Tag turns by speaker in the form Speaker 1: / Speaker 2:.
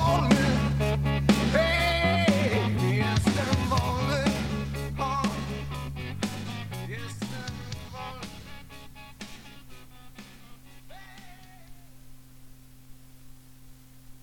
Speaker 1: Oh. me.